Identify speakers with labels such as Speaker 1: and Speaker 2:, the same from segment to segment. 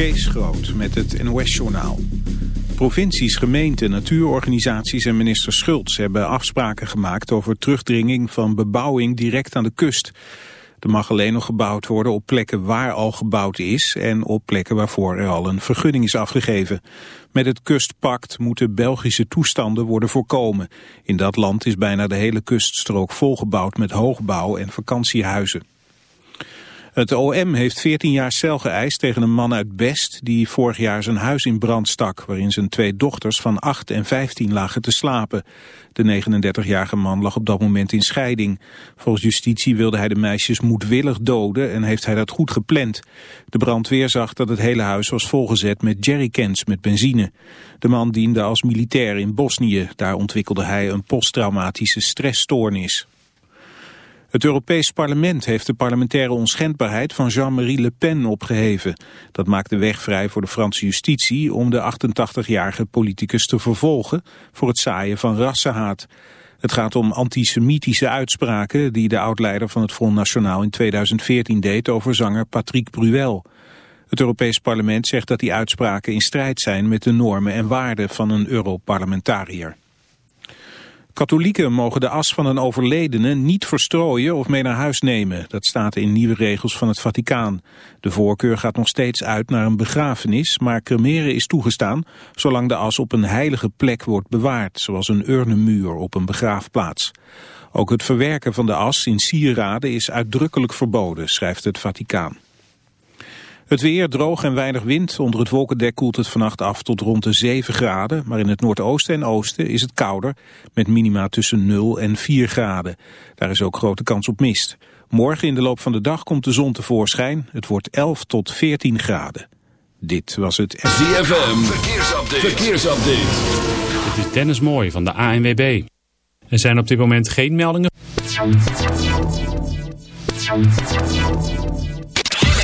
Speaker 1: Kees Groot met het NOS-journaal. Provincies, gemeenten, natuurorganisaties en minister Schultz hebben afspraken gemaakt over terugdringing van bebouwing direct aan de kust. Er mag alleen nog gebouwd worden op plekken waar al gebouwd is en op plekken waarvoor er al een vergunning is afgegeven. Met het kustpact moeten Belgische toestanden worden voorkomen. In dat land is bijna de hele kuststrook volgebouwd met hoogbouw en vakantiehuizen. Het OM heeft 14 jaar cel geëist tegen een man uit Best die vorig jaar zijn huis in brand stak, waarin zijn twee dochters van 8 en 15 lagen te slapen. De 39-jarige man lag op dat moment in scheiding. Volgens justitie wilde hij de meisjes moedwillig doden en heeft hij dat goed gepland. De brandweer zag dat het hele huis was volgezet met jerrycans met benzine. De man diende als militair in Bosnië. Daar ontwikkelde hij een posttraumatische stressstoornis. Het Europees Parlement heeft de parlementaire onschendbaarheid van Jean-Marie Le Pen opgeheven. Dat maakt de weg vrij voor de Franse justitie om de 88-jarige politicus te vervolgen voor het zaaien van rassenhaat. Het gaat om antisemitische uitspraken die de oud-leider van het Front Nationaal in 2014 deed over zanger Patrick Bruel. Het Europees Parlement zegt dat die uitspraken in strijd zijn met de normen en waarden van een Europarlementariër. Katholieken mogen de as van een overledene niet verstrooien of mee naar huis nemen. Dat staat in nieuwe regels van het Vaticaan. De voorkeur gaat nog steeds uit naar een begrafenis, maar cremeren is toegestaan... zolang de as op een heilige plek wordt bewaard, zoals een urnenmuur op een begraafplaats. Ook het verwerken van de as in sieraden is uitdrukkelijk verboden, schrijft het Vaticaan. Het weer droog en weinig wind. Onder het wolkendek koelt het vannacht af tot rond de 7 graden. Maar in het noordoosten en oosten is het kouder. Met minima tussen 0 en 4 graden. Daar is ook grote kans op mist. Morgen in de loop van de dag komt de zon tevoorschijn. Het wordt 11 tot 14 graden. Dit was het ZFM.
Speaker 2: Verkeersupdate. Verkeersupdate.
Speaker 3: Het is Dennis Mooi van de ANWB. Er zijn op dit moment geen meldingen.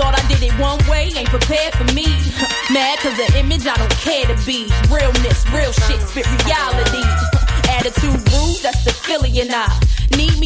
Speaker 4: Thought I did it one way, ain't prepared for me. Mad cause the image I don't care to be. Realness, real shit, spit reality. Attitude rude, that's the Philly and I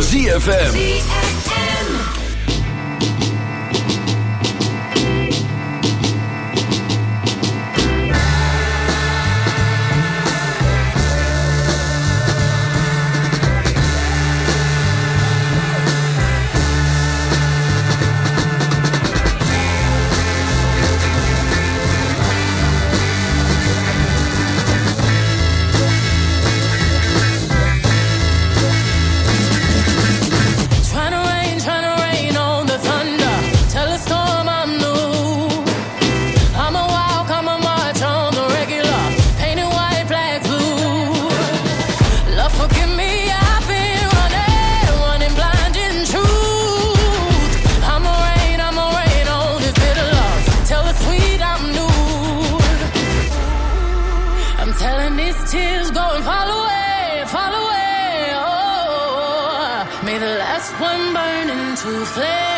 Speaker 2: ZFM.
Speaker 5: to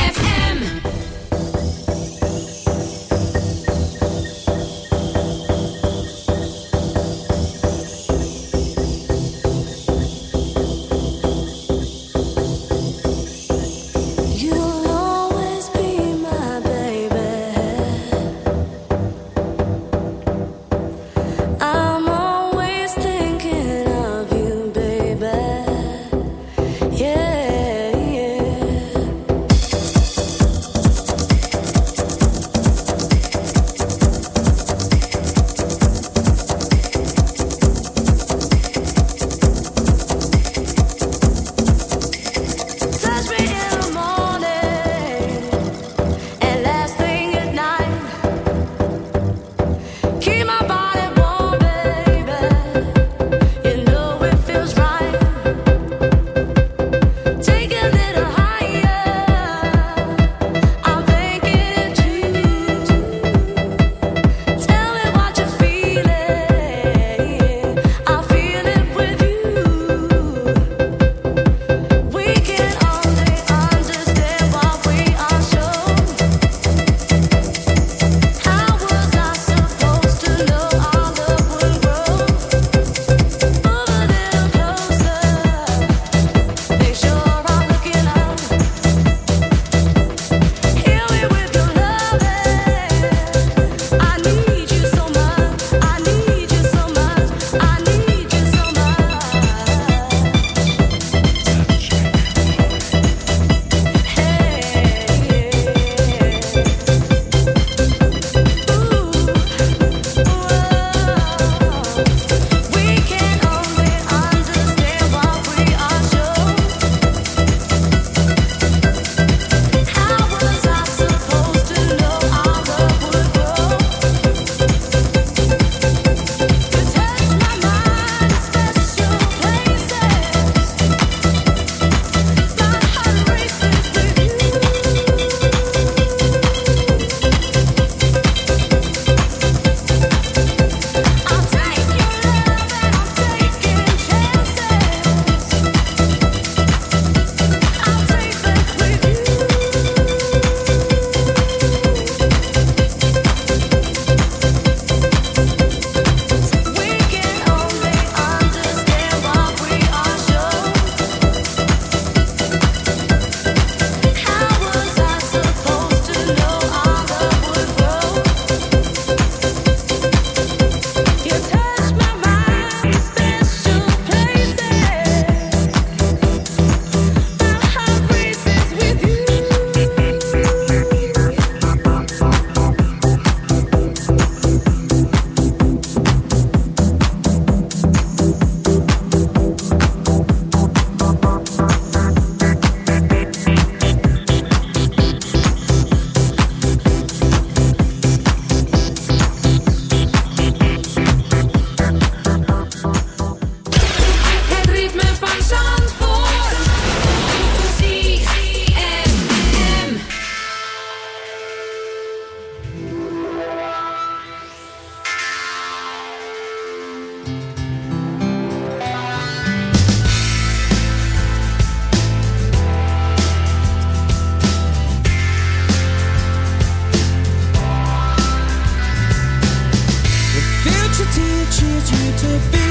Speaker 6: to be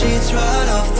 Speaker 7: sheets right off the